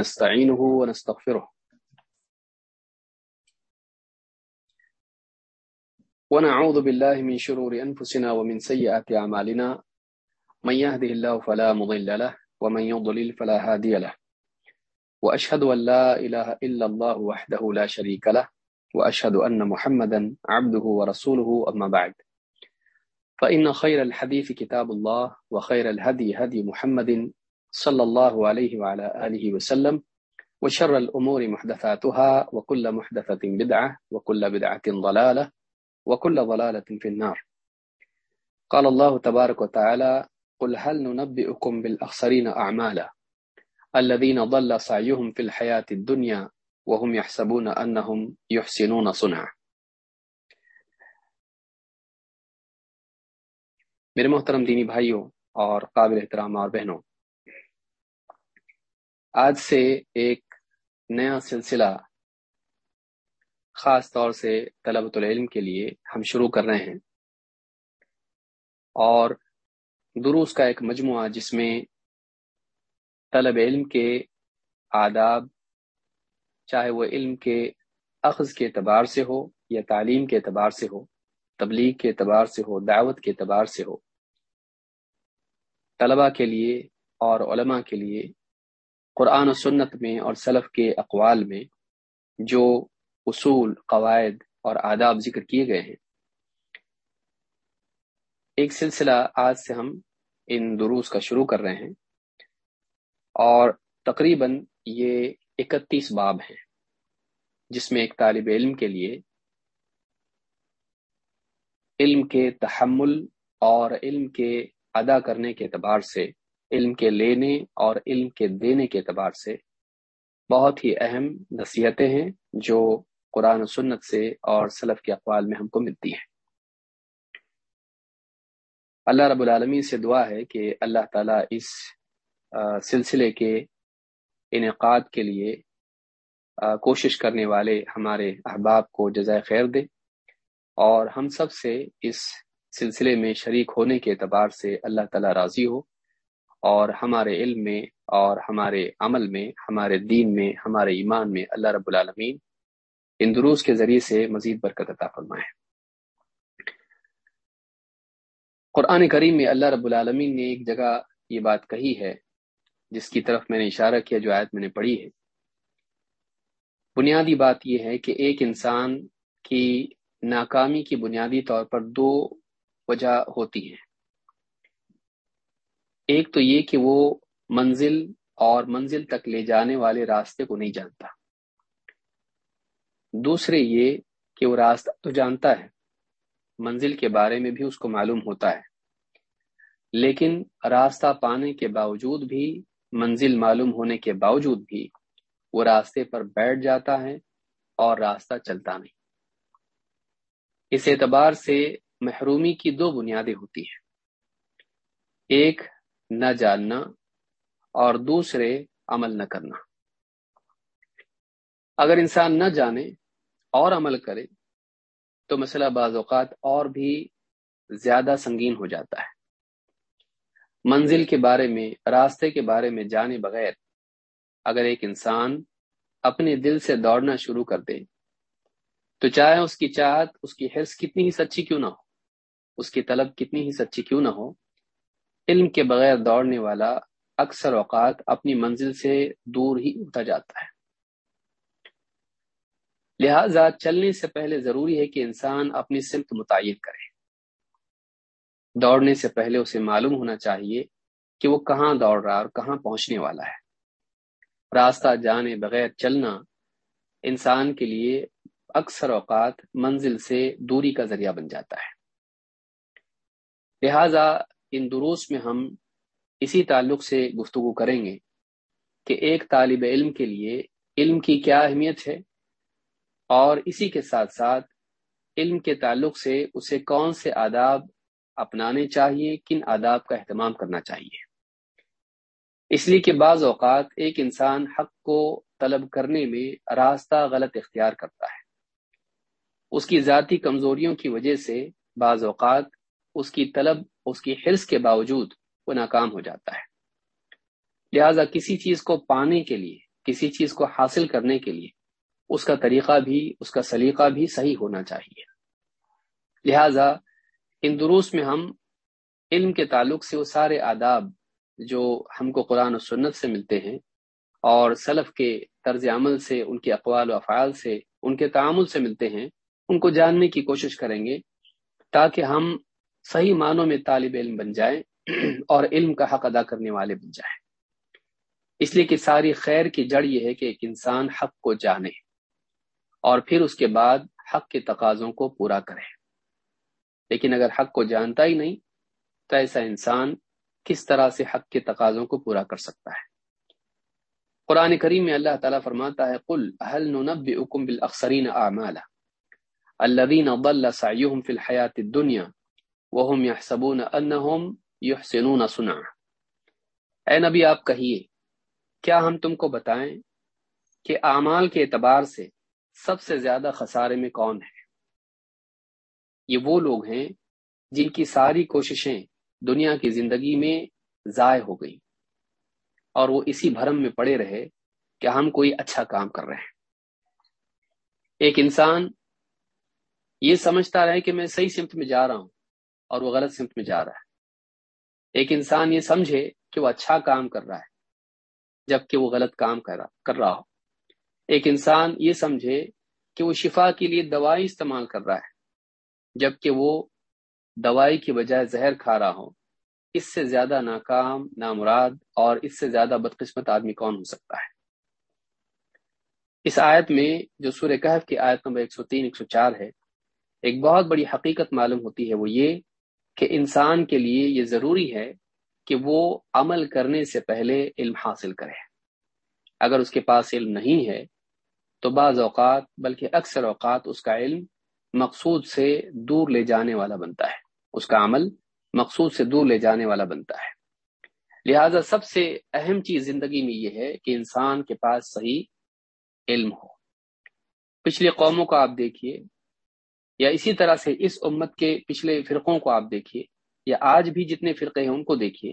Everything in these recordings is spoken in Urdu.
نستعينه ونستغفره. ونعوذ بالله من شرور أنفسنا ومن سيئات أعمالنا. من يهده الله فلا مضل له، ومن يضلل فلا هادي له. وأشهد أن لا إله إلا الله وحده لا شريك له، وأشهد أن محمدا عبده ورسوله، أما بعد. فإن خير الحديث كتاب الله، وخير الهدي هدي محمد صلى الله عليه وعلى آله وسلم، وشر الأمور محدثاتها، وكل محدثة بدعة، وكل بدعة ضلالة، وكل ضلالة في النار. قال الله تبارك وتعالى قل هل ننبئكم بالأخسرين أعمالا الذين ضل سعيهم في الحياة الدنيا وهم يحسبون أنهم يحسنون صنعا میرے محترم دینی بھائیوں اور قابل احترام اور بہنوں آج سے ایک نیا سلسلہ، خاص طور سے طلبۃ العلم کے لیے ہم شروع کر رہے ہیں۔ اور دروس کا ایک مجموعہ جس میں طلب علم کے آداب، چاہے وہ علم کے اخذ کے اعتبار سے ہو یا تعلیم کے اعتبار سے ہو، تبلیغ کے اعتبار سے ہو، دعوت کے اعتبار سے ہو طلبہ کے لیے اور علماء کے لیے قرآن و سنت میں اور سلف کے اقوال میں جو اصول، قواعد اور آداب ذکر کیے گئے ہیں۔ ایک سلسلہ آج سے ہم ان دروس کا شروع کر رہے ہیں اور تقریباً یہ اکتیس باب ہیں، جس میں ایک طالب علم کے لیے علم کے تحمل اور علم کے ادا کرنے کے اعتبار سے علم کے لینے اور علم کے دینے کے اعتبار سے بہت ہی اہم نصیحتیں ہیں جو قرآن و سنت سے اور سلف کے اقوال میں ہم کو ملتی ہیں۔ اللہ رب العالمین سے دعا ہے کہ اللہ تعالیٰ اس سلسلے کے انعقاد کے لیے کوشش کرنے والے ہمارے احباب کو جزائے خیر دے اور ہم سب سے اس سلسلے میں شریک ہونے کے اعتبار سے اللہ تعالیٰ راضی ہو۔ اور ہمارے علم میں اور ہمارے عمل میں، ہمارے دین میں، ہمارے ایمان میں اللہ رب العالمین ان دروس کے ذریعے سے مزید برکت عطا فرمائے۔ قرآن کریم میں اللہ رب العالمین نے ایک جگہ یہ بات کہی ہے، جس کی طرف میں نے اشارہ کیا جو آیت میں نے پڑھی ہے۔ بنیادی بات یہ ہے کہ ایک انسان کی ناکامی کی بنیادی طور پر دو وجہ ہوتی ہیں۔ ایک تو یہ کہ وہ منزل اور منزل تک لے جانے والے راستے کو نہیں جانتا۔ دوسرے یہ کہ وہ راستہ تو جانتا ہے، منزل کے بارے میں بھی اس کو معلوم ہوتا ہے۔ لیکن راستہ پانے کے باوجود بھی، منزل معلوم ہونے کے باوجود بھی وہ راستے پر بیٹھ جاتا ہے اور راستہ چلتا نہیں۔ اس اعتبار سے محرومی کی دو بنیادیں ہوتی ہیں۔ ایک نہ جاننا اور دوسرے عمل نہ کرنا۔ اگر انسان نہ جانے اور عمل کرے تو مسئلہ بعض اوقات اور بھی زیادہ سنگین ہو جاتا ہے۔ منزل کے بارے میں، راستے کے بارے میں جانے بغیر اگر ایک انسان اپنے دل سے دوڑنا شروع کر دے، تو چاہے اس کی چاہت، اس کی حرص کتنی ہی سچی کیوں نہ ہو، اس کی طلب کتنی ہی سچی کیوں نہ ہو علم کے بغیر دوڑنے والا اکثر اوقات اپنی منزل سے دور ہی ہوتا جاتا ہے۔ لہذا چلنے سے پہلے ضروری ہے کہ انسان اپنی سمت متعین کرے۔ دوڑنے سے پہلے اسے معلوم ہونا چاہیے کہ وہ کہاں دوڑ رہا اور کہاں پہنچنے والا ہے۔ راستہ جانے بغیر چلنا انسان کے لیے اکثر اوقات منزل سے دوری کا ذریعہ بن جاتا ہے۔ لہذا ان دروس میں ہم اسی تعلق سے گفتگو کریں گے کہ ایک طالب علم کے لیے علم کی کیا اہمیت ہے اور اسی کے ساتھ ساتھ علم کے تعلق سے اسے کون سے آداب اپنانے چاہیے، کن آداب کا اہتمام کرنا چاہیے۔ اس لیے کہ بعض اوقات ایک انسان حق کو طلب کرنے میں راستہ غلط اختیار کرتا ہے۔ اس کی ذاتی کمزوریوں کی وجہ سے بعض اوقات اس کی طلب اس کی حرص کے باوجود وہ ناکام ہو جاتا ہے۔ لہذا کسی چیز کو پانے کے لیے، کسی چیز کو حاصل کرنے کے لیے اس کا طریقہ بھی، اس کا سلیقہ بھی صحیح ہونا چاہیے۔ لہذا ان دروس میں ہم علم کے تعلق سے وہ سارے آداب جو ہم کو قرآن و سنت سے ملتے ہیں اور سلف کے طرز عمل سے، ان کے اقوال و افعال سے، ان کے تعامل سے ملتے ہیں، ان کو جاننے کی کوشش کریں گے تاکہ ہم صحیح معنوں میں طالب علم بن جائیں اور علم کا حق ادا کرنے والے بن جائیں۔ اس لیے کہ ساری خیر کی جڑ یہ ہے کہ ایک انسان حق کو جانے اور پھر اس کے بعد حق کے تقاضوں کو پورا کرے۔ لیکن اگر حق کو جانتا ہی نہیں تو ایسا انسان کس طرح سے حق کے تقاضوں کو پورا کر سکتا ہے؟ قرآن کریم میں اللہ تعالیٰ فرماتا ہے، قل هل ننبئكم بالاخسرین اعمالا الذين ضل سعيهم في الحياة الدنيا وهم يحسبون انهم يحسنون صنعا۔ اے نبی، آپ کہیے، کیا ہم تم کو بتائیں کہ اعمال کے اعتبار سے سب سے زیادہ خسارے میں کون ہے؟ یہ وہ لوگ ہیں جن کی ساری کوششیں دنیا کی زندگی میں ضائع ہو گئی اور وہ اسی بھرم میں پڑے رہے کہ ہم کوئی اچھا کام کر رہے ہیں۔ ایک انسان یہ سمجھتا رہے کہ میں صحیح سمت میں جا رہا ہوں اور وہ غلط سمت میں جا رہا ہے۔ ایک انسان یہ سمجھے کہ وہ اچھا کام کر رہا ہے، جبکہ وہ غلط کام کر رہا ہو۔ ایک انسان یہ سمجھے کہ وہ شفا کے لیے دوائی استعمال کر رہا ہے، جبکہ وہ دوائی کی بجائے زہر کھا رہا ہو۔ اس سے زیادہ ناکام، نامراد اور اس سے زیادہ بدقسمت آدمی کون ہو سکتا ہے؟ اس آیت میں جو سورہ کہف کی آیت نمبر 103 104 ہے، ایک بہت بڑی حقیقت معلوم ہوتی ہے وہ یہ کہ انسان کے لیے یہ ضروری ہے کہ وہ عمل کرنے سے پہلے علم حاصل کرے۔ اگر اس کے پاس علم نہیں ہے، تو بعض اوقات، بلکہ اکثر اوقات، اس کا علم مقصود سے دور لے جانے والا بنتا ہے۔ اس کا عمل مقصود سے دور لے جانے والا بنتا ہے۔ لہذا سب سے اہم چیز زندگی میں یہ ہے کہ انسان کے پاس صحیح علم ہو۔ پچھلے قوموں کو آپ دیکھیے یا اسی طرح سے اس امت کے پچھلے فرقوں کو آپ دیکھیے، یا آج بھی جتنے فرقے ہیں ان کو دیکھیے۔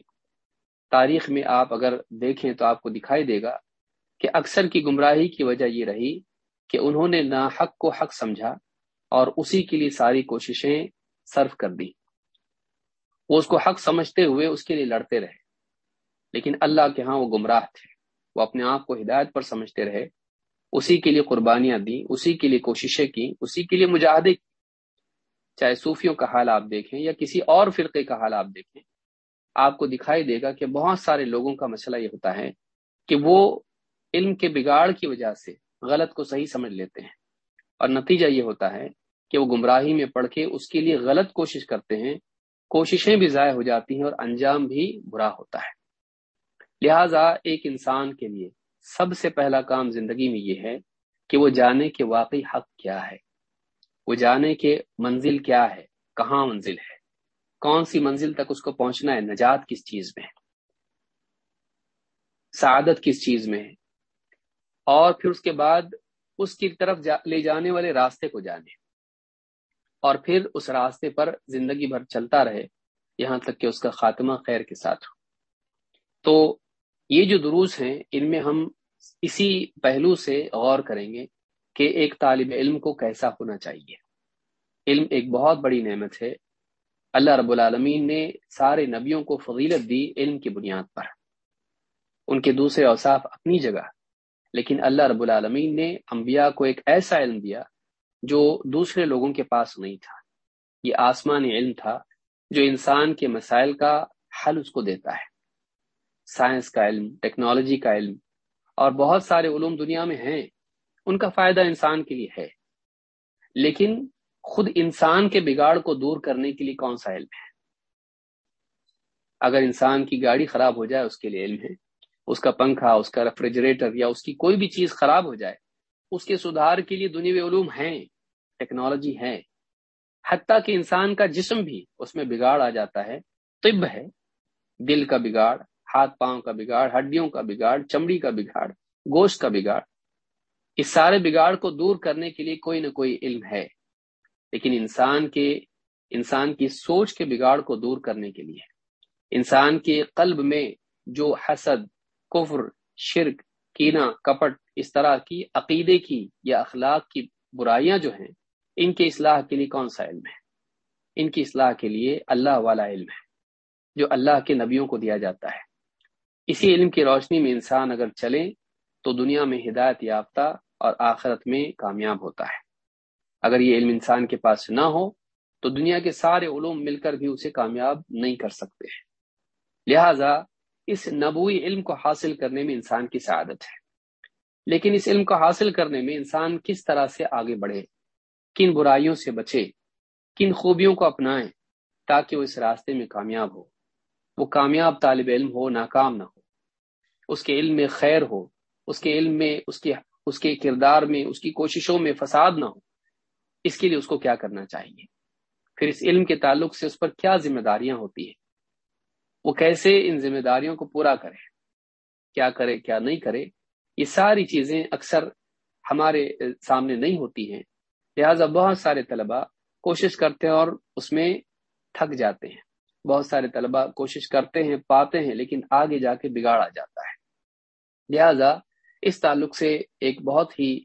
تاریخ میں آپ اگر دیکھیں تو آپ کو دکھائی دے گا کہ اکثر کی گمراہی کی وجہ یہ رہی کہ انہوں نے نہ حق کو حق سمجھا اور اسی کے لیے ساری کوششیں صرف کر دی وہ اس کو حق سمجھتے ہوئے اس کے لیے لڑتے رہے۔ لیکن اللہ کے ہاں وہ گمراہ تھے۔ وہ اپنے آپ کو ہدایت پر سمجھتے رہے۔ اسی کے لیے قربانیاں دی اسی کے لیے کوششیں کی اسی کے لیے مجاہدے کی چاہے صوفیوں کا حال آپ دیکھیں یا کسی اور فرقے کا حال آپ دیکھیں، آپ کو دکھائی دے گا کہ بہت سارے لوگوں کا مسئلہ یہ ہوتا ہے کہ وہ علم کے بگاڑ کی وجہ سے غلط کو صحیح سمجھ لیتے ہیں۔ اور نتیجہ یہ ہوتا ہے کہ وہ گمراہی میں پڑھ کے اس کے لیے غلط کوشش کرتے ہیں، کوششیں بھی ضائع ہو جاتی ہیں اور انجام بھی برا ہوتا ہے۔ لہذا ایک انسان کے لیے سب سے پہلا کام زندگی میں یہ ہے کہ وہ جانے کہ واقعی حق کیا ہے۔ وہ جانے کہ منزل کیا ہے، کہاں منزل ہے۔ کون سی منزل تک اس کو پہنچنا ہے، نجات کس چیز میں ہے؟ سعادت کس چیز میں ہے؟ اور پھر اس کے بعد اس کی طرف جا لے جانے والے راستے کو جانے۔ اور پھر اس راستے پر زندگی بھر چلتا رہے، یہاں تک کہ اس کا خاتمہ خیر کے ساتھ ہو۔ تو یہ جو دروس ہیں، ان میں ہم اسی پہلو سے غور کریں گے کہ ایک طالب علم کو کیسا ہونا چاہیے۔ علم ایک بہت بڑی نعمت ہے۔ اللہ رب العالمین نے سارے نبیوں کو فضیلت دی علم کی بنیاد پر۔ ان کے دوسرے اوصاف اپنی جگہ۔ لیکن اللہ رب العالمین نے انبیاء کو ایک ایسا علم دیا جو دوسرے لوگوں کے پاس نہیں تھا۔ یہ آسمانی علم تھا جو انسان کے مسائل کا حل اس کو دیتا ہے۔ سائنس کا علم، ٹیکنالوجی کا علم اور بہت سارے علوم دنیا میں ہیں۔ ان کا فائدہ انسان کے لیے ہے۔ لیکن خود انسان کے بگاڑ کو دور کرنے کے لیے کون سا علم ہے؟ اگر انسان کی گاڑی خراب ہو جائے، اس کے لیے علم ہے۔ اس کا پنکھا، اس کا ریفریجریٹر یا اس کی کوئی بھی چیز خراب ہو جائے، اس کے سدھار کے لیے دنیاوی علوم ہیں ٹیکنالوجی ہے۔ حتیٰ کہ انسان کا جسم بھی اس میں بگاڑ آ جاتا ہے۔ طب ہے۔ دل کا بگاڑ، ہاتھ پاؤں کا بگاڑ، ہڈیوں کا بگاڑ، چمڑی کا بگاڑ، گوشت کا بگاڑ۔ اس سارے بگاڑ کو دور کرنے کے لیے کوئی نہ کوئی علم ہے۔ لیکن انسان کے، انسان کی سوچ کے بگاڑ کو دور کرنے کے لیے، انسان کے قلب میں جو حسد، کفر، شرک کینا کپٹ، اس طرح کی عقیدے کی یا اخلاق کی برائیاں جو ہیں، ان کے اصلاح کے لیے کون سا علم ہے؟ ان کی اصلاح کے لیے اللہ والا علم ہے، جو اللہ کے نبیوں کو دیا جاتا ہے۔ اسی علم کی روشنی میں انسان اگر چلے تو دنیا میں ہدایت یافتہ اور آخرت میں کامیاب ہوتا ہے۔ اگر یہ علم انسان کے پاس نہ ہو، تو دنیا کے سارے علوم مل کر بھی اسے کامیاب نہیں کر سکتے۔ ہیں لہذا اس نبوی علم کو حاصل کرنے میں انسان کی سعادت ہے۔ لیکن اس علم کو حاصل کرنے میں انسان کس طرح سے آگے بڑھے، کن برائیوں سے بچے، کن خوبیوں کو اپنائیں تاکہ وہ اس راستے میں کامیاب ہو۔ وہ کامیاب طالب علم ہو، ناکام نہ ہو۔ اس کے علم میں خیر ہو، اس کے علم میں اس کے اس کے کردار میں، اس کی کوششوں میں فساد نہ ہو۔ اس کے لیے اس کو کیا کرنا چاہیے؟ پھر اس علم کے تعلق سے اس پر کیا ذمہ داریاں ہوتی ہیں؟ وہ کیسے ان ذمہ داریوں کو پورا کرے؟ کیا کرے، کیا نہیں کرے؟ یہ ساری چیزیں اکثر ہمارے سامنے نہیں ہوتی ہیں۔ لہٰذا بہت سارے طلباء کوشش کرتے ہیں اور اس میں تھک جاتے ہیں۔ بہت سارے طلباء کوشش کرتے ہیں، پاتے ہیں، لیکن آگے جا کے بگاڑا جاتا ہے۔ لہذا اس تعلق سے ایک بہت ہی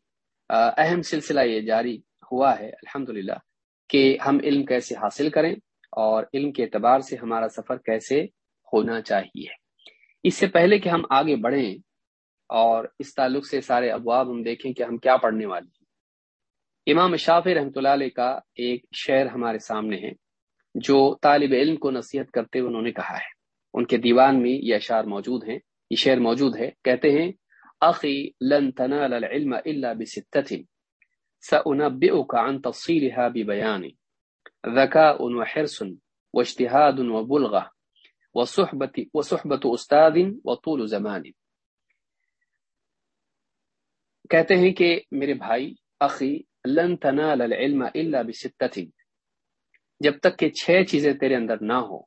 اہم سلسلہ یہ جاری ہوا ہے الحمد کہ ہم علم کیسے حاصل کریں اور علم کے اعتبار سے ہمارا سفر کیسے ہونا چاہیے۔ اس سے پہلے کہ ہم آگے بڑھیں اور اس تعلق سے سارے ابواب ہم دیکھیں کہ ہم کیا پڑھنے والے ہیں۔ امام شافی رحمۃ اللہ علیہ کا ایک شعر ہمارے سامنے ہے، جو طالب علم کو نصیحت کرتے ہوئے انہوں نے کہا ہے۔ ان کے دیوان میں یہ اشعار موجود ہیں، یہ شعر موجود ہے، کہتے ہیں اخی لن تنال العلم الا بستت سأنبئك عن تفصيلها ببيان ذكاء وحرص واجتهاد وبلغة وصحبة, وصحبة أستاذ وطول زمان. کہتے ہیں کہ میرے بھائی اخی لن تنال العلم الا بستت جب تک کہ چھ چیزیں تیرے اندر نہ ہو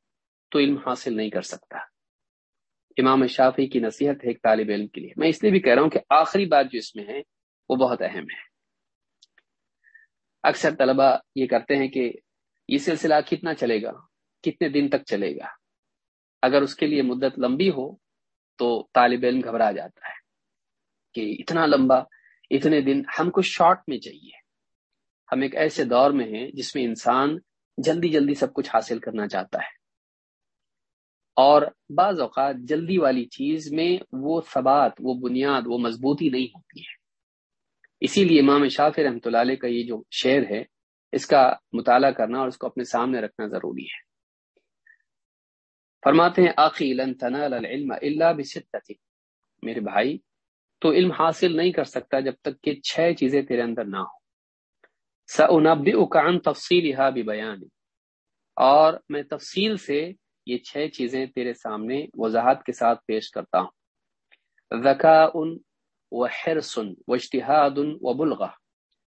تو علم حاصل نہیں کر سکتا۔ امام شافی کی نصیحت ہے ایک طالب علم کے لیے۔ میں اس لیے بھی کہہ رہا ہوں کہ آخری بات جو اس میں ہے، وہ بہت اہم ہے۔ اکثر طلبہ یہ کرتے ہیں کہ یہ سلسلہ کتنا چلے گا؟ کتنے دن تک چلے گا؟ اگر اس کے لیے مدت لمبی ہو تو طالب علم گھبرا جاتا ہے کہ اتنا لمبا، اتنے دن ہم کو شارٹ میں چاہیے۔ ہم ایک ایسے دور میں ہیں جس میں انسان جلدی جلدی سب کچھ حاصل کرنا چاہتا ہے۔ اور بعض اوقات جلدی والی چیز میں وہ ثبات، وہ بنیاد، وہ مضبوطی نہیں ہوتی ہے۔ اسی لیے امام شاف رحمۃ اللہ علیہ کا یہ جو شعر ہے، اس کا مطالعہ کرنا اور اس کو اپنے سامنے رکھنا ضروری ہے۔ فرماتے ہیں، آخی لن تنال العلم الا بستت میرے بھائی، تو علم حاصل نہیں کر سکتا جب تک کہ چھ چیزیں تیرے اندر نہ ہوں۔ عن تفصیل بیان اور میں تفصیل سے یہ چھ چیزیں تیرے سامنے وضاحت کے ساتھ پیش کرتا ہوں۔ ذکا ان و حرسن و اشتہاد و بلغ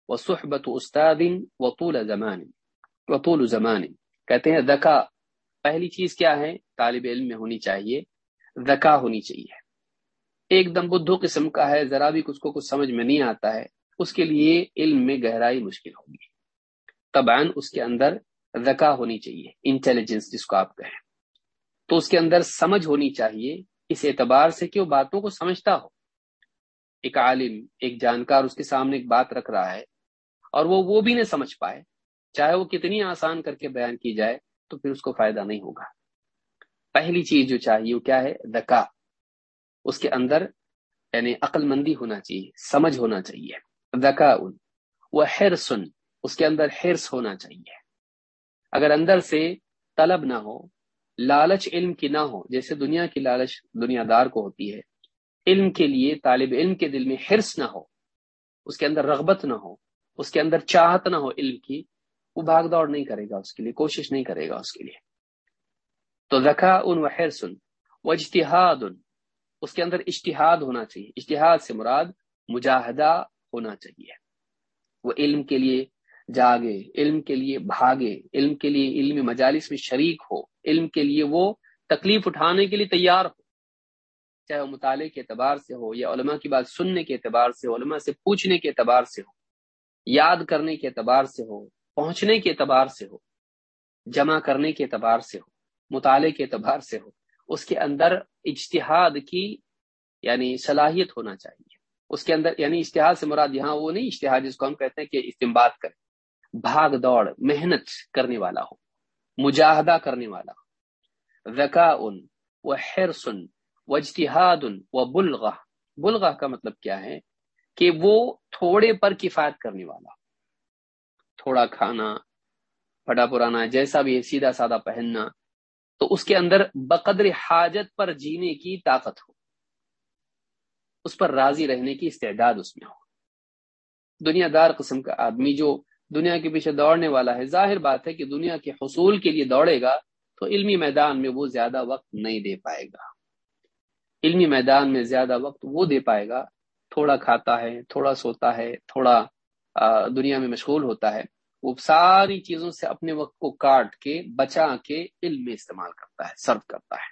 و صحبت استاد و طول زمان و طول زمان۔ کہتے ہیں ذکا، پہلی چیز کیا ہے؟ طالب علم میں ہونی چاہیے، ذکا ہونی چاہیے۔ ایک دم بدھو قسم کا ہے، ذرا بھی کچھ کو کچھ سمجھ میں نہیں آتا ہے، اس کے لیے علم میں گہرائی مشکل ہوگی۔ طبعاً اس کے اندر ذکا ہونی چاہیے، انٹیلیجنس جس کو آپ کہیں۔ تو اس کے اندر سمجھ ہونی چاہیے اس اعتبار سے کہ وہ باتوں کو سمجھتا ہو۔ ایک عالم، ایک جانکار اس کے سامنے ایک بات رکھ رہا ہے اور وہ وہ بھی نہیں سمجھ پائے۔ چاہے وہ کتنی آسان کر کے بیان کی جائے تو پھر اس کو فائدہ نہیں ہوگا۔ پہلی چیز جو چاہیے وہ کیا ہے؟ دکا اس کے اندر یعنی عقل مندی ہونا چاہیے، سمجھ ہونا چاہیے۔ دکا ان وہ سن اس کے اندر حرص ہونا چاہیے۔ اگر اندر سے طلب نہ ہو لالچ علم کی نہ ہو، جیسے دنیا کی لالچ دنیا دار کو ہوتی ہے، علم کے لیے، طالب علم کے دل میں حرص نہ ہو، اس کے اندر رغبت نہ ہو، اس کے اندر چاہت نہ ہو علم کی، وہ بھاگ دوڑ نہیں کرے گا اس کے لیے، کوشش نہیں کرے گا اس کے لیے۔ تو رکھا ان و حرسن و اجتہاد ان اس کے اندر اشتہاد ہونا چاہیے۔ اشتہاد سے مراد مجاہدہ ہونا چاہیے۔ وہ علم کے لیے جاگے، علم کے لیے بھاگے، علم کے لیے علم مجالس میں شریک ہو، علم کے لیے وہ تکلیف اٹھانے کے لیے تیار ہو۔ چاہے وہ مطالعے کے اعتبار سے ہو یا علماء کی بات سننے کے اعتبار سے ہو، علماء سے پوچھنے کے اعتبار سے ہو، یاد کرنے کے اعتبار سے ہو، پہنچنے کے اعتبار سے ہو، جمع کرنے کے اعتبار سے ہو، مطالعے کے اعتبار سے ہو، اس کے اندر اجتہاد کی یعنی صلاحیت ہونا چاہیے۔ اس کے اندر یعنی اشتہار سے مراد یہاں وہ نہیں اشتہار جس کو ہم کہتے ہیں کہ استعمال کرے بھاگ دوڑ، محنت کرنے والا ہو مجاہدہ کرنے والا ہو ذکا ان و حرسن و اجتہاد و بلغا بلغا کا مطلب کیا ہے؟ کہ وہ تھوڑے پر کفایت کرنے والا۔ تھوڑا کھانا پڑا پرانا، جیسا بھی ہے، سیدھا سادہ پہننا۔ تو اس کے اندر بقدر حاجت پر جینے کی طاقت ہو۔ اس پر راضی رہنے کی استعداد اس میں ہو۔ دنیا دار قسم کا آدمی جو دنیا کے پیچھے دوڑنے والا ہے۔ ظاہر بات ہے کہ دنیا کے حصول کے لیے دوڑے گا تو علمی میدان میں وہ زیادہ وقت نہیں دے پائے گا۔ علمی میدان میں زیادہ وقت وہ دے پائے گا، تھوڑا کھاتا ہے، تھوڑا سوتا ہے، تھوڑا دنیا میں مشغول ہوتا ہے۔ وہ ساری چیزوں سے اپنے وقت کو کاٹ کے، بچا کے علم میں استعمال کرتا ہے سرو کرتا ہے۔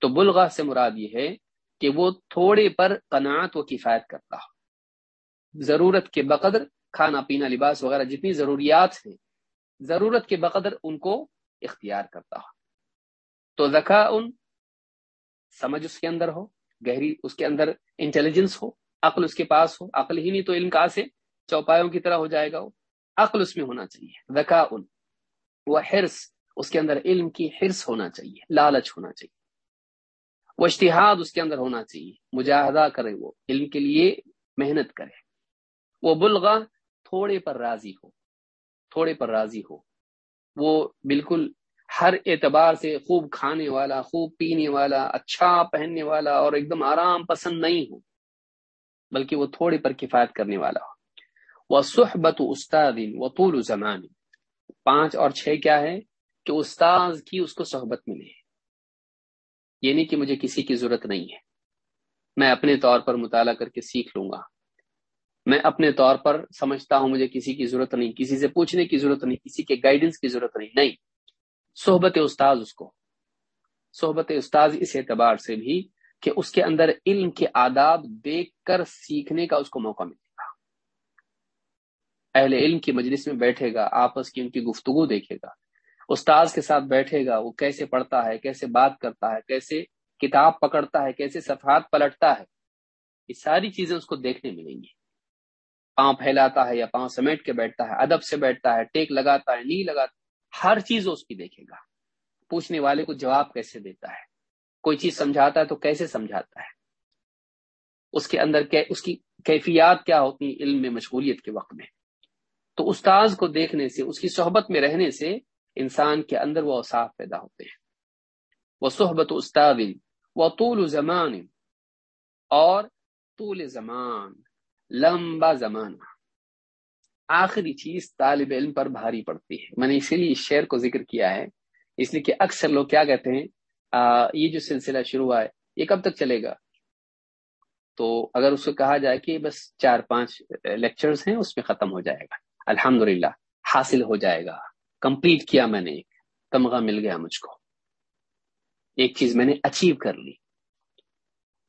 تو بلغا سے مراد یہ ہے کہ وہ تھوڑے پر قناعت و کفایت کرتا ہو۔ ضرورت کے بقدر کھانا پینا لباس وغیرہ جتنی ضروریات ہیں، ضرورت کے بقدر ان کو اختیار کرتا ہو تو زکا ان، سمجھ اس کے اندر ہو، گہری اس کے اندر انٹیلیجنس ہو، عقل اس کے پاس ہو۔ عقل ہی نہیں تو علم کا سے؟ چوپایوں کی طرح ہو جائے گا وہ۔ عقل اس میں ہونا چاہیے۔ زکا ان، وہ حرص، اس کے اندر علم کی حرص ہونا چاہیے، لالچ ہونا چاہیے۔ وہ اشتہاد اس کے اندر ہونا چاہیے۔ مجاہدہ کرے وہ، علم کے لیے محنت کرے۔ وہ بلغا تھوڑے پر راضی ہو، تھوڑے پر راضی ہو۔ وہ بالکل ہر اعتبار سے خوب کھانے والا، خوب پینے والا اچھا پہننے والا اور ایک دم آرام پسند نہیں ہو، بلکہ وہ تھوڑے پر کفایت کرنے والا ہو۔ وہ صحبت استاد و طول زمان۔ پانچ اور چھ کیا ہے؟ کہ استاذ کی اس کو صحبت ملے۔ یہ نہیں کہ مجھے کسی کی ضرورت نہیں ہے۔ میں اپنے طور پر مطالعہ کر کے سیکھ لوں گا۔ میں اپنے طور پر سمجھتا ہوں، مجھے کسی کی ضرورت نہیں، کسی سے پوچھنے کی ضرورت نہیں، کسی کے گائیڈنس کی ضرورت نہیں نہیں۔ صحبت استاذ اس کو۔ صحبت استاذ اس اعتبار سے بھی کہ اس کے اندر علم کے آداب دیکھ کر سیکھنے کا اس کو موقع ملے گا۔ اہل علم کی مجلس میں بیٹھے گا، آپس کی ان کی گفتگو دیکھے گا۔ استاذ کے ساتھ بیٹھے گا، وہ کیسے پڑھتا ہے، کیسے بات کرتا ہے، کیسے کتاب پکڑتا ہے، کیسے صفحات پلٹتا ہے، یہ ساری چیزیں اس کو دیکھنے ملیں گی۔ پاؤں پھیلاتا ہے یا پاؤں سمیٹ کے بیٹھتا ہے، ادب سے بیٹھتا ہے، ٹیک لگاتا ہے نہیں لگاتا ہر چیز اس کی دیکھے گا۔ پوچھنے والے کو جواب کیسے دیتا ہے؟ کوئی چیز سمجھاتا ہے تو کیسے سمجھاتا ہے؟ اس کے اندر اس کی کیفیات کیا ہوتی ہیں علم میں، مشغولیت کے وقت میں؟ تو استاذ کو دیکھنے سے، اس کی صحبت میں رہنے سے انسان کے اندر وہ اوساف پیدا ہوتے ہیں۔ وہ صحبت استاد وہ طول زمان، اور طول زمان۔ لمبا زمانہ۔ آخری چیز طالب علم پر بھاری پڑتی ہے۔ میں نے اسی لیے اس شعر کو ذکر کیا ہے۔ اس لیے کہ اکثر لوگ کیا کہتے ہیں آ, یہ جو سلسلہ شروع ہوا ہے یہ کب تک چلے گا؟ تو اگر اس کو کہا جائے کہ بس چار پانچ لیکچرز ہیں اس میں ختم ہو جائے گا۔ الحمد حاصل ہو جائے گا۔ کمپلیٹ کیا میں نے ایک تمغہ مل گیا مجھ کو۔ ایک چیز میں نے اچیو کر لی۔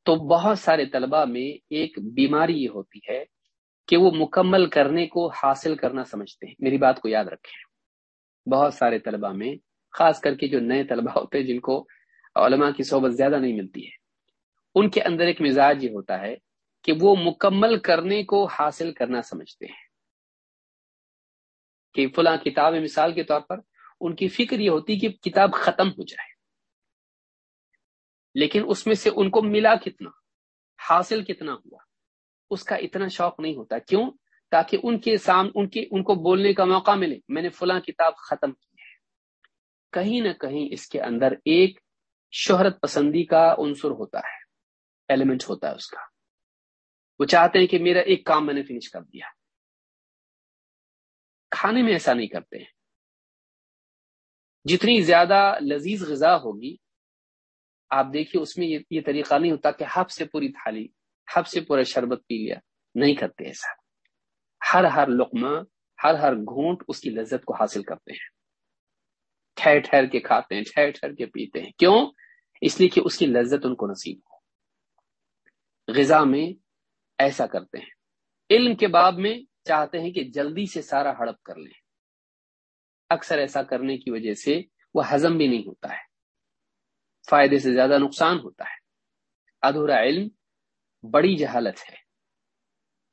تو بہت سارے طلبہ میں ایک بیماری یہ ہوتی ہے کہ وہ مکمل کرنے کو حاصل کرنا سمجھتے ہیں۔ میری بات کو یاد رکھیں۔ بہت سارے طلبہ میں، خاص کر کے جو نئے طلبہ ہوتے ہیں جن کو علماء کی صحبت زیادہ نہیں ملتی ہے، ان کے اندر ایک مزاج یہ ہوتا ہے کہ وہ مکمل کرنے کو حاصل کرنا سمجھتے ہیں۔ کہ فلاں کتاب مثال کے طور پر ان کی فکر یہ ہوتی کہ کتاب ختم ہو جائے۔ لیکن اس میں سے ان کو ملا کتنا؟ حاصل کتنا ہوا؟ اس کا اتنا شوق نہیں ہوتا۔ کیوں؟ تاکہ ان کے سام ان کے، ان کو بولنے کا موقع ملے۔ میں نے فلاں کتاب ختم کی ہے۔ کہیں نہ کہیں اس کے اندر ایک شہرت پسندی کا عنصر ہوتا ہے۔ ایلیمنٹ ہوتا ہے اس کا۔ وہ چاہتے ہیں کہ میرا ایک کام میں نے فنش کر دیا۔ کھانے میں ایسا نہیں کرتے۔ ہیں جتنی زیادہ لذیذ غذا ہوگی آپ دیکھیے، اس میں یہ طریقہ نہیں ہوتا کہ ہب سے پوری تھالی ہب سے پورا شربت پی لیا۔ نہیں کرتے ایسا۔ ہر ہر لقمہ، ہر ہر گھونٹ اس کی لذت کو حاصل کرتے ہیں۔ ٹھہر ٹھہر کے کھاتے ہیں، ٹھہر ٹھہر کے پیتے ہیں۔ کیوں؟ اس لیے کہ اس کی لذت ان کو نصیب ہو۔ غذا میں ایسا کرتے ہیں۔ علم کے باب میں چاہتے ہیں کہ جلدی سے سارا ہڑپ کر لیں۔ اکثر ایسا کرنے کی وجہ سے وہ ہضم بھی نہیں ہوتا ہے۔ فائدے سے زیادہ نقصان ہوتا ہے۔ ادھورا علم بڑی جہالت ہے۔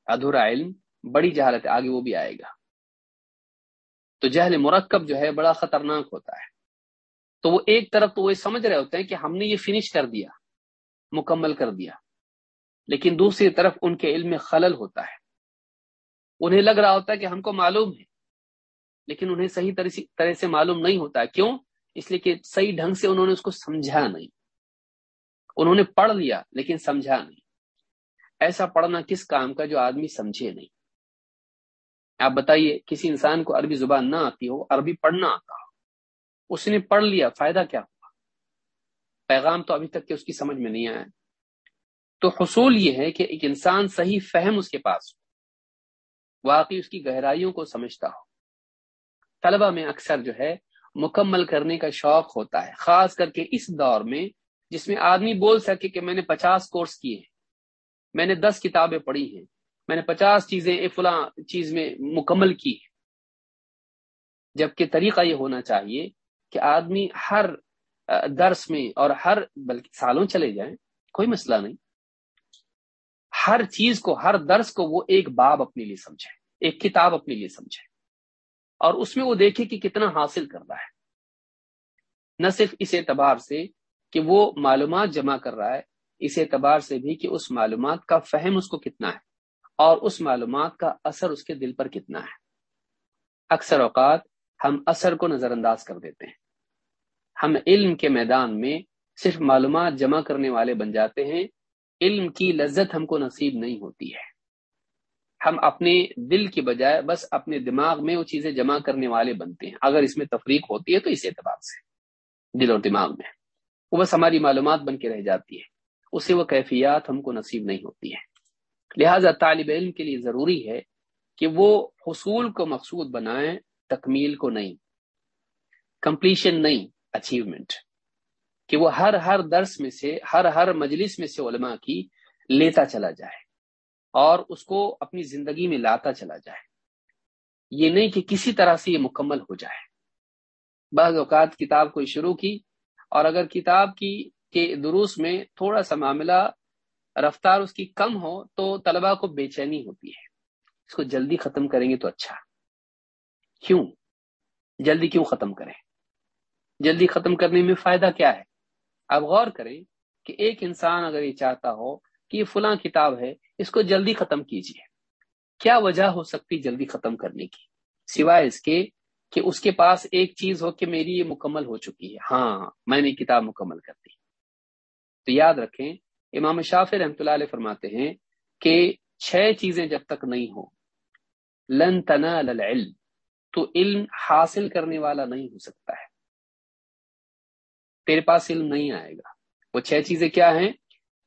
ادھورا علم بڑی جہالت ہے، آگے وہ بھی آئے گا۔ تو جہل مرکب جو ہے بڑا خطرناک ہوتا ہے۔ تو وہ ایک طرف تو وہ سمجھ رہے ہوتے ہیں کہ ہم نے یہ فنش کر دیا، مکمل کر دیا۔ لیکن دوسری طرف ان کے علم میں خلل ہوتا ہے۔ انہیں لگ رہا ہوتا ہے کہ ہم کو معلوم ہے، لیکن انہیں صحیح طرح سے معلوم نہیں ہوتا۔ کیوں؟ اس لیے کہ صحیح ڈھنگ سے انہوں نے اس کو سمجھا نہیں۔ انہوں نے پڑھ لیا لیکن سمجھا نہیں۔ ایسا پڑھنا کس کام کا جو آدمی سمجھے نہیں؟ آپ بتائیے، کسی انسان کو عربی زبان نہ آتی ہو، عربی پڑھنا آتا ہو، اس نے پڑھ لیا، فائدہ کیا ہوا؟ پیغام تو ابھی تک کہ اس کی سمجھ میں نہیں آیا۔ تو حصول یہ ہے کہ ایک انسان صحیح فہم اس کے پاس ہو، واقعی اس کی گہرائیوں کو سمجھتا ہو۔ طلبہ میں اکثر جو ہے مکمل کرنے کا شوق ہوتا ہے، خاص کر کے اس دور میں جس میں آدمی بول سکے کہ میں نے پچاس کورس کیے ہیں، میں نے دس کتابیں پڑھی ہیں، میں نے پچاس چیزیں فلاں چیز میں مکمل کی ہیں۔ جبکہ طریقہ یہ ہونا چاہیے کہ آدمی ہر درس میں اور ہر، بلکہ سالوں چلے جائیں، کوئی مسئلہ نہیں۔ ہر چیز کو، ہر درس کو وہ ایک باب اپنے لیے سمجھے، ایک کتاب اپنے لیے سمجھے۔ اور اس میں وہ دیکھے کہ کتنا حاصل کر رہا ہے۔ نہ صرف اس اعتبار سے کہ وہ معلومات جمع کر رہا ہے، اس اعتبار سے بھی کہ اس معلومات کا فہم اس کو کتنا ہے اور اس معلومات کا اثر اس کے دل پر کتنا ہے۔ اکثر اوقات ہم اثر کو نظر انداز کر دیتے ہیں۔ ہم علم کے میدان میں صرف معلومات جمع کرنے والے بن جاتے ہیں، علم کی لذت ہم کو نصیب نہیں ہوتی ہے۔ ہم اپنے دل کی بجائے بس اپنے دماغ میں وہ چیزیں جمع کرنے والے بنتے ہیں۔ اگر اس میں تفریق ہوتی ہے تو اس اعتبار سے، دل اور دماغ میں۔ وہ بس ہماری معلومات بن کے رہ جاتی ہے۔ اسے وہ کیفیات ہم کو نصیب نہیں ہوتی ہے لہذا طالب علم کے لیے ضروری ہے کہ وہ حصول کو مقصود بنائیں، تکمیل کو نہیں۔ کمپلیشن نہیں اچیومنٹ کہ وہ ہر ہر درس میں سے، ہر ہر مجلس میں سے علماء کی لیتا چلا جائے۔ اور اس کو اپنی زندگی میں لاتا چلا جائے۔ یہ نہیں کہ کسی طرح سے یہ مکمل ہو جائے۔ بعض اوقات کتاب کوئی شروع کی اور اگر کتاب کی کے دروس میں تھوڑا سا معاملہ رفتار اس کی کم ہو تو طلبا کو بے چینی ہوتی ہے۔ اس کو جلدی ختم کریں گے تو اچھا۔ کیوں؟ جلدی کیوں ختم کریں؟ جلدی ختم کرنے میں فائدہ کیا ہے؟ اب غور کریں کہ ایک انسان اگر یہ چاہتا ہو کہ یہ فلاں کتاب ہے، اس کو جلدی ختم کیجیے کیا وجہ ہو سکتی جلدی ختم کرنے کی؟ سوائے اس کے کہ اس کے پاس ایک چیز ہو کہ میری یہ مکمل ہو چکی ہے۔ ہاں میں نے کتاب مکمل کر دی۔ تو یاد رکھیں، امام شاف رحمۃ اللہ علیہ فرماتے ہیں کہ چھ چیزیں جب تک نہیں ہو لن تنا العلم، تو علم حاصل کرنے والا نہیں ہو سکتا ہے۔ تیرے پاس علم نہیں آئے گا۔ وہ چھ چیزیں کیا ہیں؟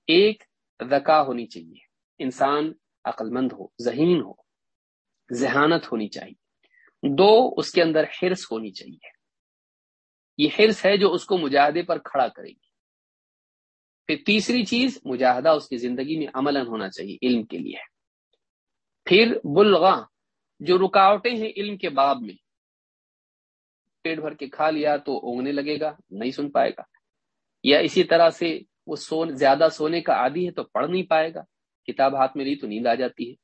ایک ذکا ہونی چاہیے۔ انسان عقل مند ہو، ذہین ہو، ذہانت ہونی چاہیے۔ دو، اس کے اندر حرص ہونی چاہیے۔ یہ حرص ہے جو اس کو مجاہدے پر کھڑا کرے گی۔ پھر تیسری چیز، مجاہدہ اس کی زندگی میں عمل ہونا چاہیے، علم کے لیے۔ پھر بلغا جو رکاوٹیں ہیں علم کے باب میں، پیٹ بھر کے کھا لیا تو اونگنے لگے گا، نہیں سن پائے گا۔ یا اسی طرح سے وہ سو، زیادہ سونے کا عادی ہے تو پڑھ نہیں پائے گا۔ کتاب ہاتھ میں لی تو نیند آ جاتی ہے۔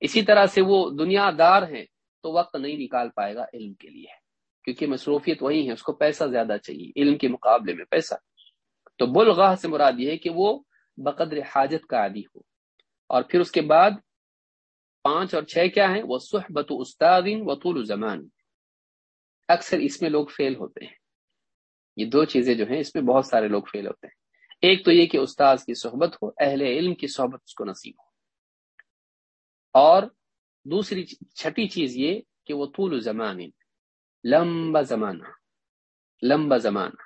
اسی طرح سے وہ دنیا دار ہیں تو وقت نہیں نکال پائے گا علم کے لیے۔ کیونکہ مصروفیت وہی ہے، اس کو پیسہ زیادہ چاہیے، علم کے مقابلے میں پیسہ۔ تو بلغاہ سے مراد یہ ہے کہ وہ بقدر حاجت کا عادی ہو۔ اور پھر اس کے بعد پانچ اور چھ کیا ہیں؟ وہ صحبت استادین و طول زمان۔ اکثر اس میں لوگ فیل ہوتے ہیں۔ یہ دو چیزیں جو ہیں، اس میں بہت سارے لوگ فیل ہوتے ہیں۔ ایک تو یہ کہ استاذ کی صحبت ہو، اہل علم کی صحبت اس کو نصیب ہو۔ اور دوسری چھٹی چیز یہ کہ وہ طول زمان لمبا زمانہ لمبا زمانہ۔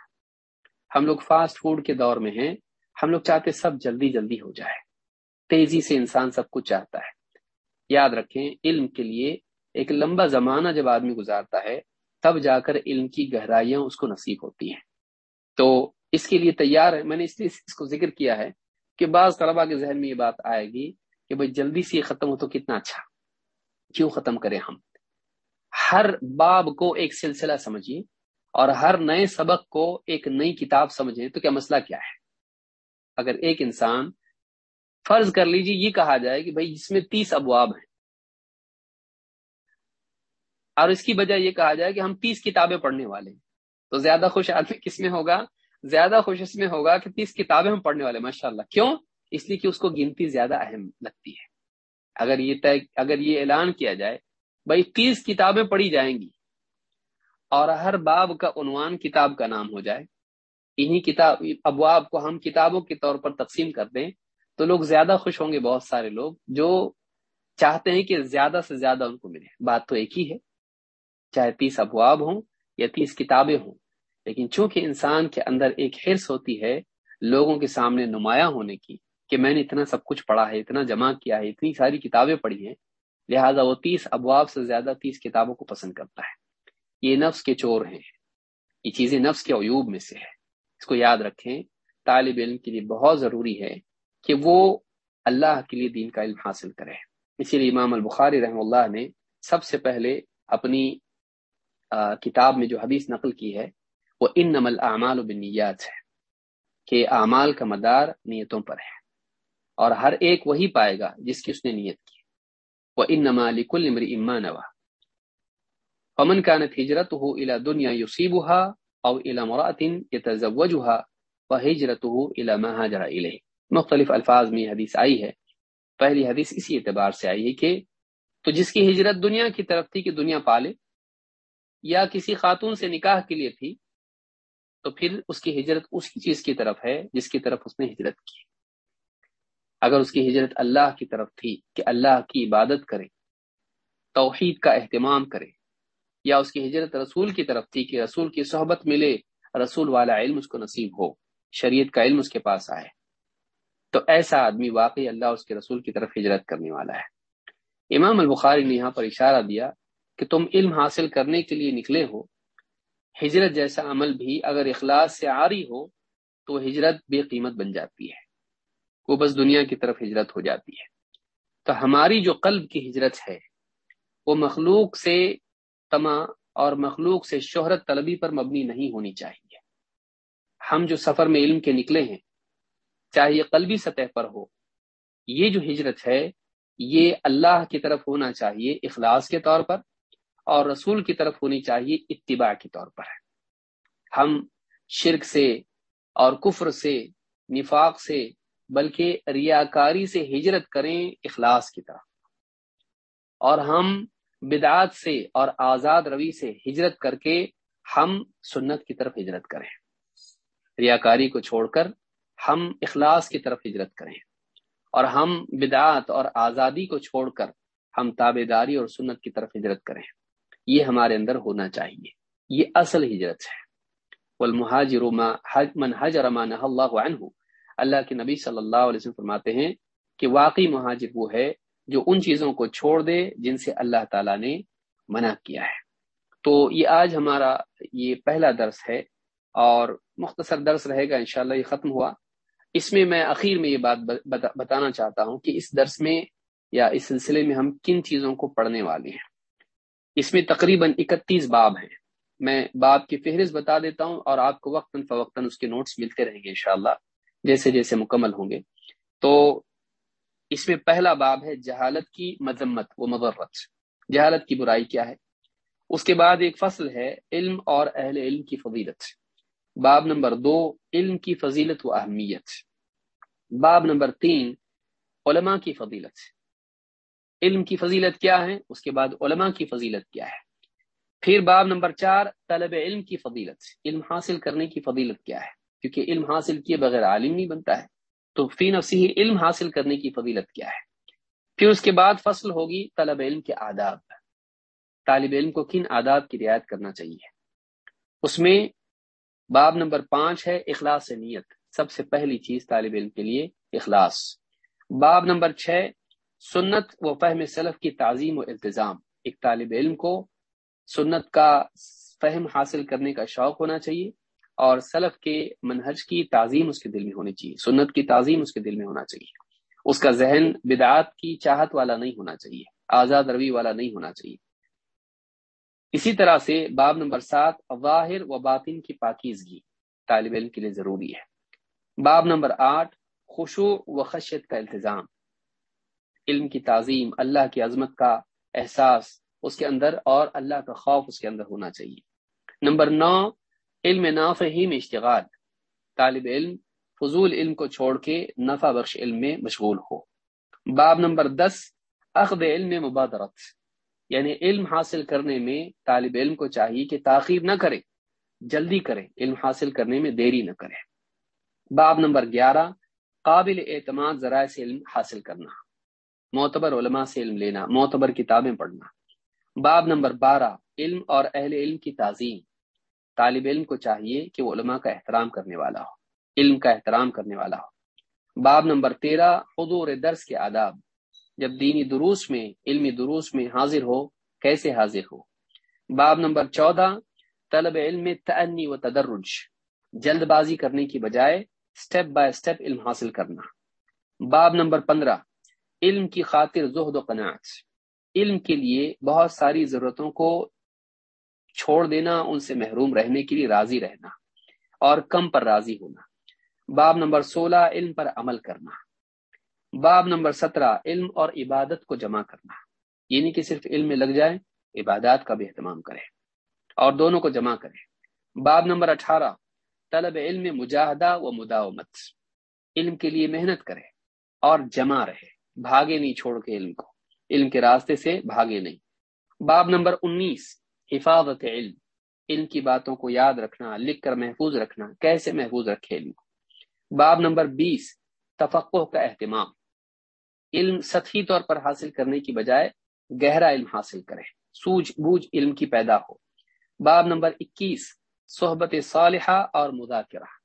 ہم لوگ فاسٹ فوڈ کے دور میں ہیں، ہم لوگ چاہتے سب جلدی جلدی ہو جائے۔ تیزی سے انسان سب کچھ چاہتا ہے۔ یاد رکھیں، علم کے لیے ایک لمبا زمانہ جب آدمی گزارتا ہے، تب جا کر علم کی گہرائیاں اس کو نصیب ہوتی ہیں۔ تو اس کے لیے تیار ہے۔ میں نے اس لیے اس کو ذکر کیا ہے کہ بعض طلبا کے ذہن میں یہ بات آئے گی کہ بھائی جلدی سے یہ ختم ہو تو کتنا اچھا۔ کیوں ختم کریں ہم؟ ہر باب کو ایک سلسلہ سمجھیے اور ہر نئے سبق کو ایک نئی کتاب سمجھیں تو کیا مسئلہ کیا ہے؟ اگر ایک انسان فرض کر لیجیے یہ کہا جائے کہ بھائی اس میں تیس ابواب ہیں۔ اور اس کی وجہ یہ کہا جائے کہ ہم تیس کتابیں پڑھنے والے ہیں۔ تو زیادہ خوش آدمی کس میں ہوگا؟ زیادہ خوش اس میں ہوگا کہ تیس کتابیں ہم پڑھنے والے ماشاء اللہ کیوں؟ اس لیے کہ اس کو گنتی زیادہ اہم لگتی ہے۔ اگر یہ طے، اگر یہ اعلان کیا جائے، بھائی تیس کتابیں پڑھی جائیں گی اور ہر باب کا عنوان کتاب کا نام ہو جائے، انہی کتاب، ابواب کو ہم کتابوں کے طور پر تقسیم کر دیں، تو لوگ زیادہ خوش ہوں گے، بہت سارے لوگ جو چاہتے ہیں کہ زیادہ سے زیادہ ان کو ملے۔ بات تو ایک ہی ہے، چاہے تیس ابواب ہوں یا تیس کتابیں ہوں۔ لیکن چونکہ انسان کے اندر ایک حرص ہوتی ہے لوگوں کے سامنے نمایاں ہونے کی کہ میں نے اتنا سب کچھ پڑھا ہے، اتنا جمع کیا ہے، اتنی ساری کتابیں پڑھی ہیں، لہٰذا وہ تیس ابواب سے زیادہ تیس کتابوں کو پسند کرتا ہے۔ یہ نفس کے چور ہیں۔ یہ چیزیں نفس کے عیوب میں سے ہے اس کو یاد رکھیں، طالب علم کے لیے بہت ضروری ہے کہ وہ اللہ کے لیے دین کا علم حاصل کرے۔ اسی لیے امام البخاری رحم اللہ نے سب سے پہلے اپنی کتاب میں جو حدیث نقل کی ہے وہ ان نمل اعمال و بنیات ہے کہ اعمال کا مدار نیتوں پر ہے اور ہر ایک وہی پائے گا جس کی اس نے نیت کی۔ وہ ان نمال کل امر اما نوا امن کا نت ہجرت ہو الا دنیا یوسیب ہا او الا مراتن یہ ہا وہ ہجرت ہو الا مہاجرا مختلف الفاظ میں حدیث آئی ہے۔ پہلی حدیث اسی اعتبار سے آئی ہے کہ تو جس کی ہجرت دنیا کی طرف تھی کہ دنیا پالے یا کسی خاتون سے نکاح کے لیے تھی تو پھر اس کی ہجرت اسی چیز کی طرف ہے جس کی طرف اس نے ہجرت کی۔ اگر اس کی ہجرت اللہ کی طرف تھی کہ اللہ کی عبادت کرے، توحید کا اہتمام کرے، یا اس کی ہجرت رسول کی طرف تھی کہ رسول کی صحبت ملے، رسول والا علم اس کو نصیب ہو، شریعت کا علم اس کے پاس آئے۔ تو ایسا آدمی واقعی اللہ اس کے رسول کی طرف ہجرت کرنے والا ہے۔ امام البخاری نے یہاں پر اشارہ دیا کہ تم علم حاصل کرنے کے لیے نکلے ہو ہجرت جیسا عمل بھی اگر اخلاص سے آری ہو تو ہجرت بے قیمت بن جاتی ہے۔ وہ بس دنیا کی طرف ہجرت ہو جاتی ہے۔ تو ہماری جو قلب کی ہجرت ہے، وہ مخلوق سے تما اور مخلوق سے شہرت طلبی پر مبنی نہیں ہونی چاہیے۔ ہم جو سفر میں علم کے نکلے ہیں، چاہے یہ قلبی سطح پر ہو، یہ جو ہجرت ہے، یہ اللہ کی طرف ہونا چاہیے اخلاص کے طور پر۔ اور رسول کی طرف ہونی چاہیے اتباع کے طور پر۔ ہے ہم شرک سے اور کفر سے، نفاق سے، بلکہ ریاکاری سے ہجرت کریں اخلاص کی طرف۔ اور ہم بدعات سے اور آزاد روی سے ہجرت کر کے ہم سنت کی طرف ہجرت کریں۔ ریاکاری کو چھوڑ کر ہم اخلاص کی طرف ہجرت کریں۔ اور ہم بدعات اور آزادی کو چھوڑ کر ہم تابے داری اور سنت کی طرف ہجرت کریں۔ یہ ہمارے اندر ہونا چاہیے۔ یہ اصل ہجرت ہے۔ والمہاجر ما من حجر ما نہ اللہ عنہ۔ اللہ کے نبی صلی اللہ علیہ وسلم فرماتے ہیں کہ واقعی مہاجر وہ ہے جو ان چیزوں کو چھوڑ دے جن سے اللہ تعالیٰ نے منع کیا ہے۔ تو یہ آج ہمارا یہ پہلا درس ہے اور مختصر درس رہے گا انشاءاللہ یہ ختم ہوا۔ اس میں میں اخیر میں یہ بات بتانا چاہتا ہوں کہ اس درس میں یا اس سلسلے میں ہم کن چیزوں کو پڑھنے والے ہیں۔ اس میں تقریباً اکتیس باب ہیں۔ میں باب کی فہرست بتا دیتا ہوں اور آپ کو وقتاً فوقتاً اس کے نوٹس ملتے رہیں گے انشاءاللہ، جیسے جیسے مکمل ہوں گے۔ تو اس میں پہلا باب ہے جہالت کی مذمت و مذرت جہالت کی برائی کیا ہے؟ اس کے بعد ایک فصل ہے علم اور اہل علم کی فضیلت۔ باب نمبر دو، علم کی فضیلت و اہمیت۔ باب نمبر تین، علماء کی فضیلت۔ علم کی فضیلت کیا ہے، اس کے بعد علماء کی فضیلت کیا ہے۔ پھر باب نمبر چار، طلب علم کی فضیلت۔ علم حاصل کرنے کی فضیلت کیا ہے؟ کیونکہ علم حاصل کیے بغیر عالم نہیں بنتا ہے۔ تو فی نفسی علم حاصل کرنے کی فضیلت کیا ہے۔ پھر اس کے بعد فصل ہوگی طلب علم کے آداب۔ طالب علم کو کن آداب کی رعایت کرنا چاہیے؟ اس میں باب نمبر پانچ ہے، اخلاص نیت۔ سب سے پہلی چیز طالب علم کے لیے اخلاص۔ باب نمبر چھ سنت و فہم سلف کی تعظیم و التظام ایک طالب علم کو سنت کا فہم حاصل کرنے کا شوق ہونا چاہیے اور سلف کے منہج کی تعظیم اس کے دل میں ہونی چاہیے۔ سنت کی تعظیم اس کے دل میں ہونا چاہیے۔ اس کا ذہن بدعات کی چاہت والا نہیں ہونا چاہیے۔ آزاد روی والا نہیں ہونا چاہیے۔ اسی طرح سے باب نمبر سات، ظاہر و باطن کی پاکیزگی۔ طالب علم کے لیے ضروری ہے۔ باب نمبر آٹھ خوشو و خشیت کا التظام علم کی تعظیم، اللہ کی عظمت کا احساس، اس کے اندر اور اللہ کا خوف اس کے اندر ہونا چاہیے۔ نمبر نو، علم نافہیم اشتغال۔ طالب علم، فضول علم کو چھوڑ کے نفع بخش علم میں مشغول ہو۔ باب نمبر دس، اخذ علم مبادرت۔ یعنی علم حاصل کرنے میں طالب علم کو چاہیے کہ تاخیر نہ کرے، جلدی کرے، علم حاصل کرنے میں دیری نہ کرے۔ باب نمبر گیارہ، قابل اعتماد ذرائع سے علم حاصل کرنا۔ معتبر علماء سے علم لینا، معتبر کتابیں پڑھنا۔ باب نمبر بارہ، علم اور اہل علم کی تعظیم۔ طالب علم کو چاہیے کہ وہ علماء کا احترام کرنے والا ہو، علم کا احترام کرنے والا ہو۔ باب نمبر تیرہ، حضور درس کے آداب۔ جب دینی دروس میں، علمی دروس میں حاضر ہو، کیسے حاضر ہو؟ باب نمبر چودہ، طلب علم میں تعنی و تدرج۔ جلد بازی کرنے کی بجائے سٹیپ بائی سٹیپ علم حاصل کرنا۔ باب نمبر پندرہ علم کی خاطر زہد و قناعت۔ علم کے لیے بہت ساری ضرورتوں کو چھوڑ دینا، ان سے محروم رہنے کے لیے راضی رہنا اور کم پر راضی ہونا۔ باب نمبر سولہ، علم پر عمل کرنا۔ باب نمبر سترہ، علم اور عبادت کو جمع کرنا۔ یعنی کہ صرف علم میں لگ جائے عبادات کا بھی اہتمام کرے اور دونوں کو جمع کرے باب نمبر اٹھارہ، طلب علم مجاہدہ و مداومت۔ علم کے لیے محنت کرے اور جمع رہے بھاگے نہیں چھوڑ کے علم کو۔ علم کے راستے سے بھاگے نہیں۔ باب نمبر انیس، حفاظت علم۔ علم کی باتوں کو یاد رکھنا، لکھ کر محفوظ رکھنا، کیسے محفوظ رکھے علم کو۔ باب نمبر بیس تفقع کا اہتمام۔ علم سطحی طور پر حاصل کرنے کی بجائے گہرا علم حاصل کرے سوج بوجھ علم کی پیدا ہو۔ باب نمبر اکیس، صحبت صالحہ اور مذاکرہ۔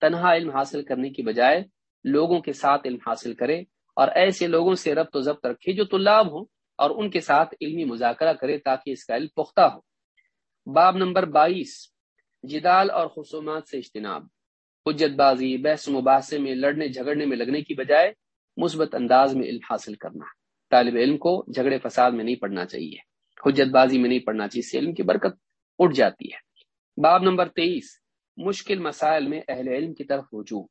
تنہا علم حاصل کرنے کی بجائے لوگوں کے ساتھ علم حاصل کرے اور ایسے لوگوں سے ربط و ضبط رکھے جو طلاب ہوں اور ان کے ساتھ علمی مذاکرہ کرے تاکہ اس کا علم پختہ ہو۔ باب نمبر بائیس، جدال اور خصومات سے اجتناب۔ حجت بازی، بحث مباحثے میں لڑنے، جھگڑنے میں لگنے کی بجائے مثبت انداز میں علم حاصل کرنا۔ طالب علم کو جھگڑے فساد میں نہیں پڑھنا چاہیے۔ حجت بازی میں نہیں پڑھنا چاہیے، اس سے علم کی برکت اٹھ جاتی ہے۔ باب نمبر تیئیس، مشکل مسائل میں اہل علم کی طرف رجوع۔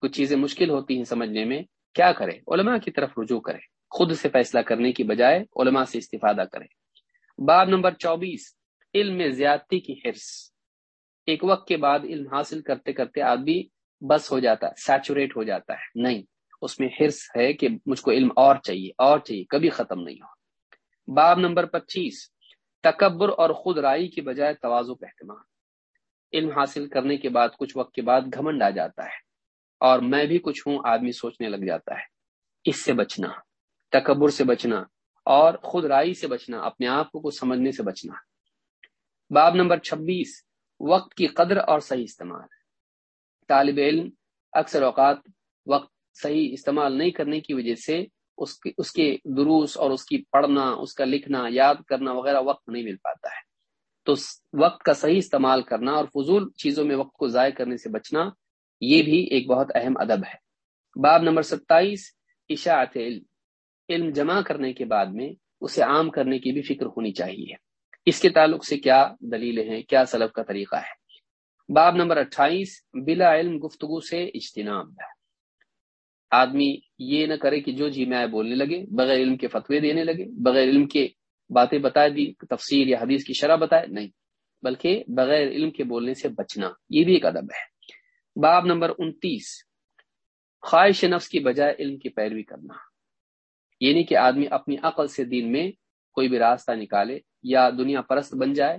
کچھ چیزیں مشکل ہوتی ہیں سمجھنے میں کیا کرے علماء کی طرف رجوع کرے خود سے فیصلہ کرنے کی بجائے علماء سے استفادہ کرے باب نمبر چوبیس، علم میں زیادتی کی حرص۔ ایک وقت کے بعد علم حاصل کرتے کرتے آدمی بس ہو جاتا ہے سیچوریٹ ہو جاتا ہے۔ نہیں، اس میں حرص ہے کہ مجھ کو علم اور چاہیے اور چاہیے، کبھی ختم نہیں ہو۔ باب نمبر پچیس، تکبر اور خود رائی کی بجائے توازو کا اہتمام علم حاصل کرنے کے بعد، کچھ وقت کے بعد گھمنڈ آ جاتا ہے۔ اور میں بھی کچھ ہوں، آدمی سوچنے لگ جاتا ہے۔ اس سے بچنا، تکبر سے بچنا اور خود رائی سے بچنا، اپنے آپ کو سمجھنے سے بچنا۔ باب نمبر چھبیس، وقت کی قدر اور صحیح استعمال۔ طالب علم اکثر اوقات وقت صحیح استعمال نہیں کرنے کی وجہ سے اس کے اس کے دروس اور اس کی پڑھنا، اس کا لکھنا، یاد کرنا وغیرہ وقت نہیں مل پاتا ہے۔ تو وقت کا صحیح استعمال کرنا اور فضول چیزوں میں وقت کو ضائع کرنے سے بچنا یہ بھی ایک بہت اہم ادب ہے۔ باب نمبر ستائیس، اشاعت علم۔ علم جمع کرنے کے بعد میں اسے عام کرنے کی بھی فکر ہونی چاہیے۔ اس کے تعلق سے کیا دلیلیں ہیں، کیا سلب کا طریقہ ہے؟ باب نمبر اٹھائیس، بلا علم گفتگو سے اجتناب۔ ہے آدمی یہ نہ کرے کہ جو جی میں بولنے لگے، بغیر علم کے فتوے دینے لگے، بغیر علم کے باتیں بتا دی تفسیر یا حدیث کی شرح بتائے، نہیں، بلکہ بغیر علم کے بولنے سے بچنا، یہ بھی ایک ادب ہے۔ باب نمبر انتیس۔ خواہش نفس کی بجائے علم کی پیروی کرنا۔ یعنی کہ آدمی اپنی عقل سے دین میں کوئی بھی راستہ نکالے یا دنیا پرست بن جائے۔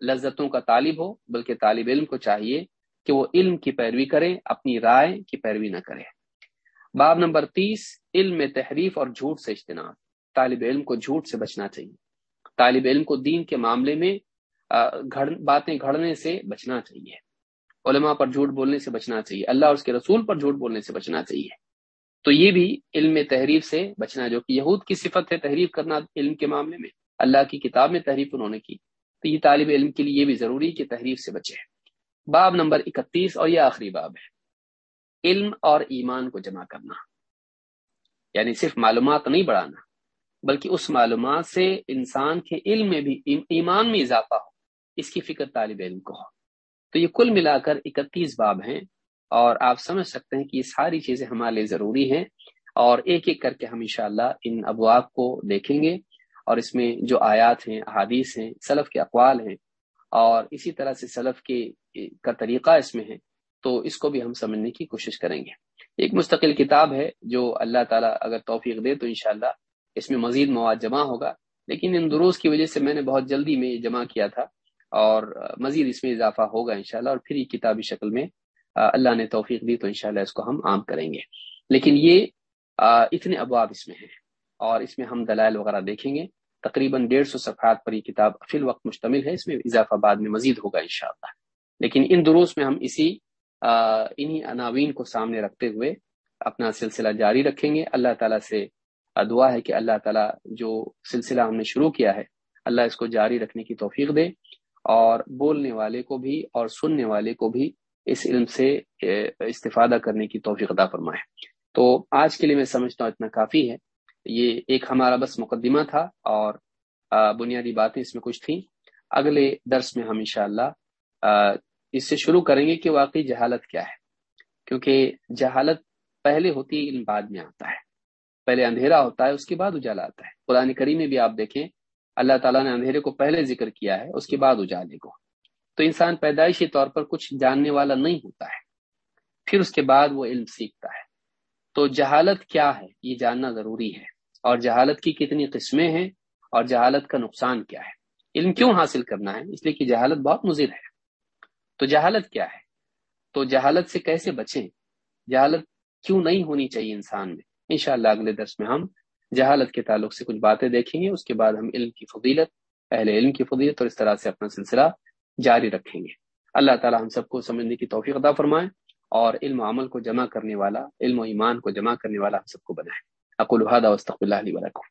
لذتوں کا طالب ہو، بلکہ طالب علم کو چاہیے کہ وہ علم کی پیروی کرے، اپنی رائے کی پیروی نہ کرے۔ باب نمبر تیس۔ علم میں تحریف اور جھوٹ سے اجتناب۔ طالب علم کو جھوٹ سے بچنا چاہیے۔ طالب علم کو دین کے معاملے میں گھڑ، باتیں گھڑنے سے بچنا چاہیے۔ علماء پر جھوٹ بولنے سے بچنا چاہیے۔ اللہ اور اس کے رسول پر جھوٹ بولنے سے بچنا چاہیے۔ تو یہ بھی علم تحریف سے بچنا، جو کہ یہود کی صفت ہے تحریف کرنا علم کے معاملے میں۔ اللہ کی کتاب میں تحریف انہوں نے کی۔ تو یہ طالب علم کے لیے یہ بھی ضروری کہ تحریف سے بچے۔ باب نمبر اکتیس اور یہ آخری باب ہے۔ علم اور ایمان کو جمع کرنا۔ یعنی صرف معلومات نہیں بڑھانا، بلکہ اس معلومات سے انسان کے علم میں بھی، ایمان میں اضافہ ہو۔ اس کی فکر طالب علم کو ہو۔ تو یہ کل ملا کر اکتیس باب ہیں اور آپ سمجھ سکتے ہیں کہ یہ ساری چیزیں ہمارے لیے ضروری ہیں اور ایک ایک کر کے ہم انشاءاللہ ان ابواب کو دیکھیں گے اور اس میں جو آیات ہیں، احادیث ہیں، سلف کے اقوال ہیں اور اسی طرح سے سلف کے کا طریقہ اس میں ہے تو اس کو بھی ہم سمجھنے کی کوشش کریں گے۔ ایک مستقل کتاب ہے جو اللہ تعالیٰ اگر توفیق دے تو انشاءاللہ اس میں مزید مواد جمع ہوگا، لیکن ان دروس کی وجہ سے میں نے بہت جلدی میں جمع کیا تھا۔ اور مزید اس میں اضافہ ہوگا انشاءاللہ اور پھر یہ کتابی شکل میں اللہ نے توفیق دی تو انشاءاللہ اس کو ہم عام کریں گے۔ لیکن یہ اتنے ابواب اس میں ہیں اور اس میں ہم دلائل وغیرہ دیکھیں گے۔ تقریباً ڈیڑھ سو صفحات پر یہ کتاب فی الوقت مشتمل ہے، اس میں اضافہ بعد میں مزید ہوگا انشاءاللہ۔ لیکن ان دروس میں ہم اسی انہی عناوین کو سامنے رکھتے ہوئے اپنا سلسلہ جاری رکھیں گے۔ اللہ تعالیٰ سے دعا ہے کہ اللہ تعالیٰ جو سلسلہ ہم نے شروع کیا ہے، اللہ اس کو جاری رکھنے کی توفیق دے۔ اور بولنے والے کو بھی اور سننے والے کو بھی اس علم سے استفادہ کرنے کی توفیق عطا فرمائے۔ تو آج کے لیے میں سمجھتا ہوں اتنا کافی ہے۔ یہ ایک ہمارا بس مقدمہ تھا اور بنیادی باتیں اس میں کچھ تھیں۔ اگلے درس میں ہم انشاءاللہ اس سے شروع کریں گے کہ واقعی جہالت کیا ہے۔ کیونکہ جہالت پہلے ہوتی ہے، علم بعد میں آتا ہے۔ پہلے اندھیرا ہوتا ہے، اس کے بعد اجالا آتا ہے۔ قرآن کریم میں بھی آپ دیکھیں اللہ تعالیٰ نے اندھیرے کو پہلے ذکر کیا ہے، اس کے بعد اجالے کو۔ تو انسان پیدائشی طور پر کچھ جاننے والا نہیں ہوتا ہے۔ پھر اس کے بعد وہ علم سیکھتا ہے۔ تو جہالت کیا ہے؟ یہ جاننا ضروری ہے۔ اور جہالت کی کتنی قسمیں ہیں اور جہالت کا نقصان کیا ہے؟ علم کیوں حاصل کرنا ہے؟ اس لیے کہ جہالت بہت مضر ہے۔ تو جہالت کیا ہے؟ تو جہالت سے کیسے بچیں؟ جہالت کیوں نہیں ہونی چاہیے انسان میں؟ انشاءاللہ اگلے درس میں ہم جہالت کے تعلق سے کچھ باتیں دیکھیں گے اس کے بعد ہم علم کی فضیلت اہل علم کی فضیلت اور اس طرح سے اپنا سلسلہ جاری رکھیں گے۔ اللہ تعالی ہم سب کو سمجھنے کی توفیق عطا فرمائے اور علم و عمل کو جمع کرنے والا علم و ایمان کو جمع کرنے والا ہم سب کو بنائے۔ اقول هذا واستغفر الله لي ولكم۔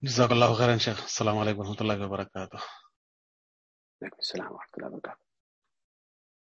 جزاک اللہ خیر شیخ۔ السلام علیکم و رحمۃ اللہ وبرکاتہ۔ وعلیکم السلام ورحمۃ اللہ وبرکاتہ۔